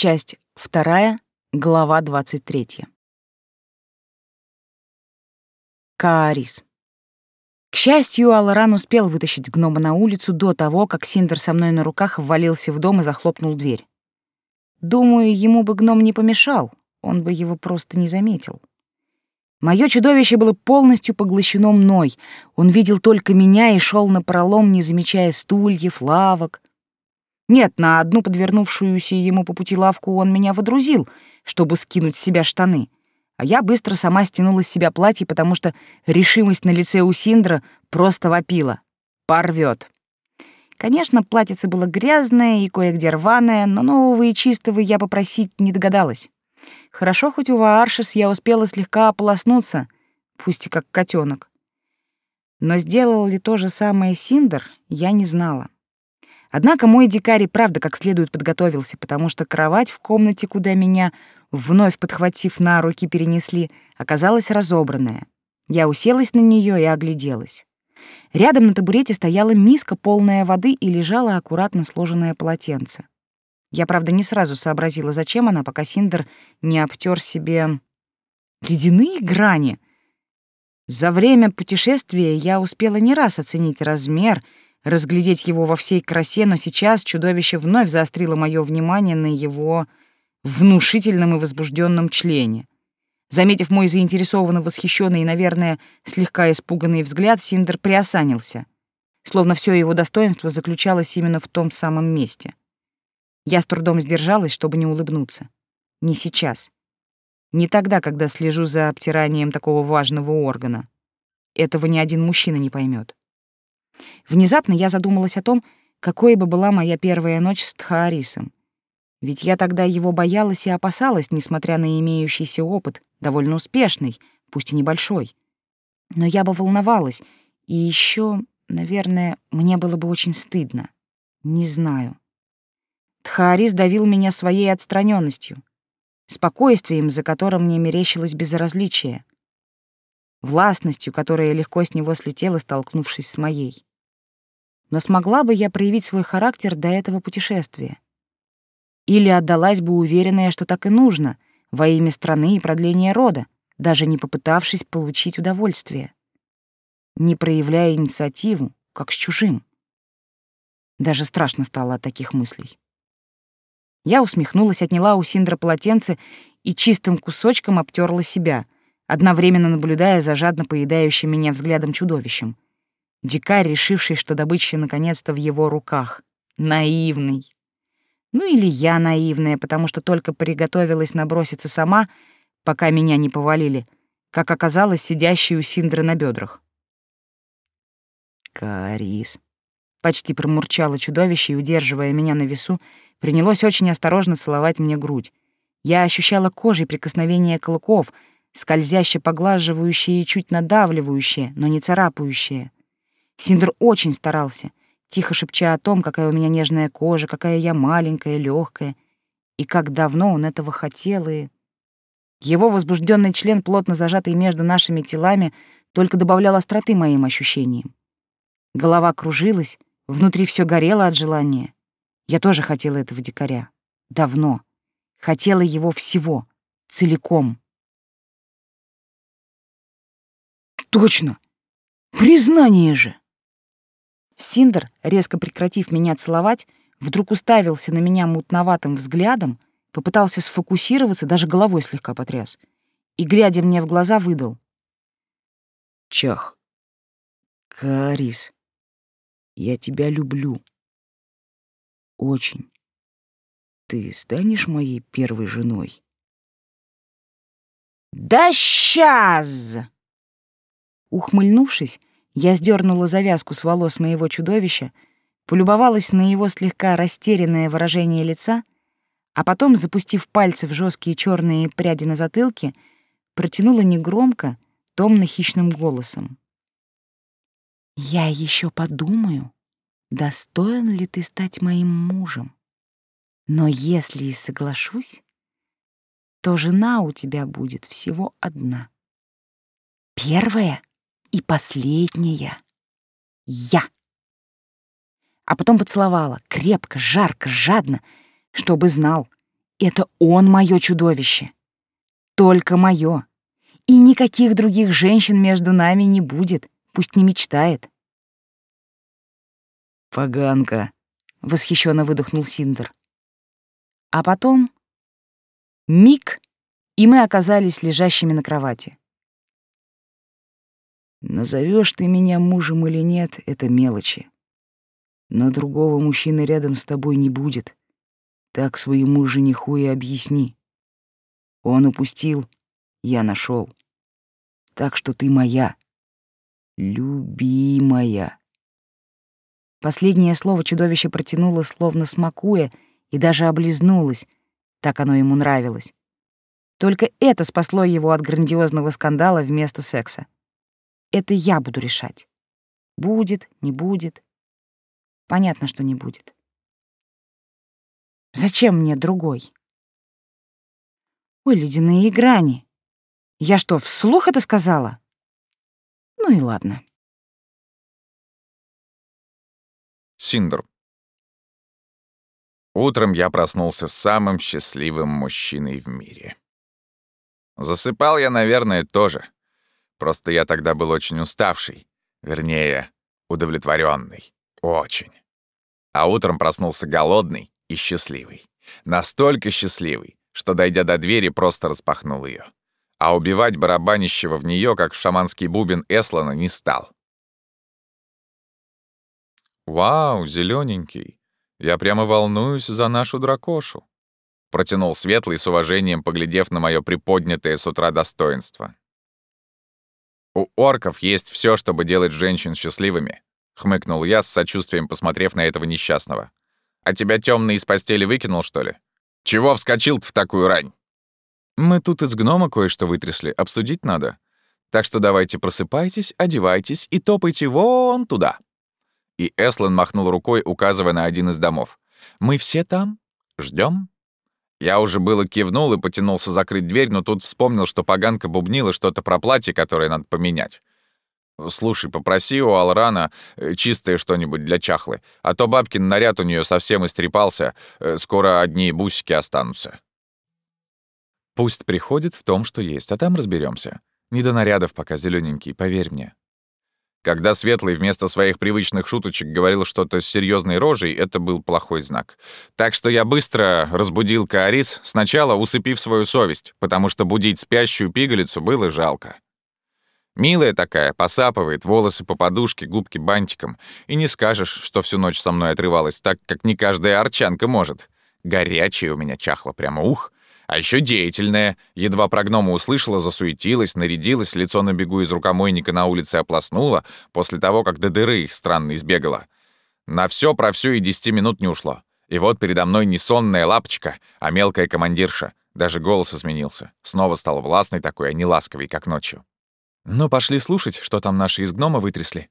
Часть вторая, глава 23. Каарис. К счастью, Аларан успел вытащить гнома на улицу до того, как Синдер со мной на руках ввалился в дом и захлопнул дверь. Думаю, ему бы гном не помешал, он бы его просто не заметил. Мое чудовище было полностью поглощено мной. Он видел только меня и шел на пролом, не замечая стульев, лавок. Нет, на одну подвернувшуюся ему по пути лавку он меня водрузил, чтобы скинуть с себя штаны. А я быстро сама стянула с себя платье, потому что решимость на лице у Синдра просто вопила. Порвет. Конечно, платьице было грязное и кое-где рваное, но нового и чистого я попросить не догадалась. Хорошо, хоть у Вааршис я успела слегка ополоснуться, пусть и как котенок. Но сделал ли то же самое Синдер, я не знала. Однако мой дикарь правда как следует подготовился, потому что кровать в комнате, куда меня, вновь подхватив на руки, перенесли, оказалась разобранная. Я уселась на нее и огляделась. Рядом на табурете стояла миска, полная воды, и лежало аккуратно сложенное полотенце. Я, правда, не сразу сообразила, зачем она, пока Синдер не обтер себе ледяные грани. За время путешествия я успела не раз оценить размер, разглядеть его во всей красе, но сейчас чудовище вновь заострило мое внимание на его внушительном и возбужденном члене. Заметив мой заинтересованно восхищенный и, наверное, слегка испуганный взгляд, Синдер приосанился, словно все его достоинство заключалось именно в том самом месте — я с трудом сдержалась, чтобы не улыбнуться. Не сейчас. Не тогда, когда слежу за обтиранием такого важного органа. Этого ни один мужчина не поймет. Внезапно я задумалась о том, какой бы была моя первая ночь с Тхаарисом. Ведь я тогда его боялась и опасалась, несмотря на имеющийся опыт, довольно успешный, пусть и небольшой. Но я бы волновалась, и еще, наверное, мне было бы очень стыдно. Не знаю. Тхаарис давил меня своей отстраненностью, спокойствием, за которым мне мерещилось безразличие, властностью, которая легко с него слетела, столкнувшись с моей. Но смогла бы я проявить свой характер до этого путешествия? Или отдалась бы уверенная, что так и нужно, во имя страны и продления рода, даже не попытавшись получить удовольствие? Не проявляя инициативу, как с чужим. Даже страшно стало от таких мыслей. Я усмехнулась, отняла у Синдра полотенце и чистым кусочком обтерла себя, одновременно наблюдая за жадно поедающим меня взглядом чудовищем. Дикарь, решивший, что добыча наконец-то в его руках. Наивный. Ну или я наивная, потому что только приготовилась наброситься сама, пока меня не повалили, как оказалось, сидящий у Синдры на бедрах. «Карис», — почти промурчало чудовище, удерживая меня на весу, принялось очень осторожно целовать мне грудь. Я ощущала кожей прикосновение клыков, скользяще поглаживающие и чуть надавливающие, но не царапающие. Синдр очень старался, тихо шепча о том, какая у меня нежная кожа, какая я маленькая, легкая, и как давно он этого хотел, и... Его возбужденный член, плотно зажатый между нашими телами, только добавлял остроты моим ощущениям. Голова кружилась, внутри все горело от желания. Я тоже хотела этого дикаря. Давно. Хотела его всего. Целиком. Точно! Признание же! Синдер, резко прекратив меня целовать, вдруг уставился на меня мутноватым взглядом, попытался сфокусироваться, даже головой слегка потряс, и, глядя мне в глаза, выдал. «Чах, Карис, я тебя люблю» очень. Ты станешь моей первой женой? Да сейчас! Ухмыльнувшись, я сдернула завязку с волос моего чудовища, полюбовалась на его слегка растерянное выражение лица, а потом, запустив пальцы в жесткие черные пряди на затылке, протянула негромко, томно-хищным голосом. «Я еще подумаю, достоин ли ты стать моим мужем. Но если и соглашусь, то жена у тебя будет всего одна. Первая и последняя — я. А потом поцеловала, крепко, жарко, жадно, чтобы знал, Это он мое чудовище. Только мое. И никаких других женщин между нами не будет, пусть не мечтает. «Поганка», — восхищенно выдохнул Синдер. А потом миг, и мы оказались лежащими на кровати. Назовешь ты меня мужем или нет — это мелочи. Но другого мужчины рядом с тобой не будет. Так своему жениху и объясни. Он упустил, я нашел. Так что ты моя, любимая. Последнее слово чудовище протянуло, словно смакуя, и даже облизнулось. Так оно ему нравилось. Только это спасло его от грандиозного скандала вместо секса. Это я буду решать. Будет, не будет. Понятно, что не будет. Зачем мне другой? Ой, ледяные грани. Я что, вслух это сказала? Ну и ладно. Синдр. Утром я проснулся самым счастливым мужчиной в мире. Засыпал я, наверное, тоже. Просто я тогда был очень уставший. Вернее, удовлетворенный. Очень. А утром проснулся голодный и счастливый. Настолько счастливый, что, дойдя до двери, просто распахнул ее. А убивать барабанищего в нее, как в шаманский бубен Эслана, не стал. «Вау, зелененький, я прямо волнуюсь за нашу дракошу», — протянул Светлый с уважением, поглядев на мое приподнятое с утра достоинство. «У орков есть все, чтобы делать женщин счастливыми», — хмыкнул я, с сочувствием посмотрев на этого несчастного. «А тебя темный из постели выкинул, что ли? Чего вскочил-то в такую рань?» «Мы тут из гнома кое-что вытрясли, обсудить надо. Так что давайте просыпайтесь, одевайтесь и топайте вон туда». И Эслен махнул рукой, указывая на один из домов. «Мы все там? Ждем. Я уже было кивнул и потянулся закрыть дверь, но тут вспомнил, что поганка бубнила что-то про платье, которое надо поменять. «Слушай, попроси у Алрана э, чистое что-нибудь для чахлы, а то бабкин наряд у нее совсем истрепался, э, скоро одни бусики останутся». «Пусть приходит в том, что есть, а там разберемся. Не до нарядов пока, зелененький, поверь мне». Когда Светлый вместо своих привычных шуточек говорил что-то с серьезной рожей, это был плохой знак. Так что я быстро разбудил Каарис, сначала усыпив свою совесть, потому что будить спящую пигалицу было жалко. Милая такая, посапывает, волосы по подушке, губки бантиком. И не скажешь, что всю ночь со мной отрывалась, так как не каждая арчанка может. Горячая у меня чахла, прямо ух. А еще деятельная. Едва про гнома услышала, засуетилась, нарядилась, лицо на бегу из рукомойника на улице оплоснула, после того, как до дыры их странно избегала. На все про все и десяти минут не ушло. И вот передо мной не сонная лапочка, а мелкая командирша. Даже голос изменился. Снова стал властный такой, а не ласковый, как ночью. «Ну, пошли слушать, что там наши из гнома вытрясли»,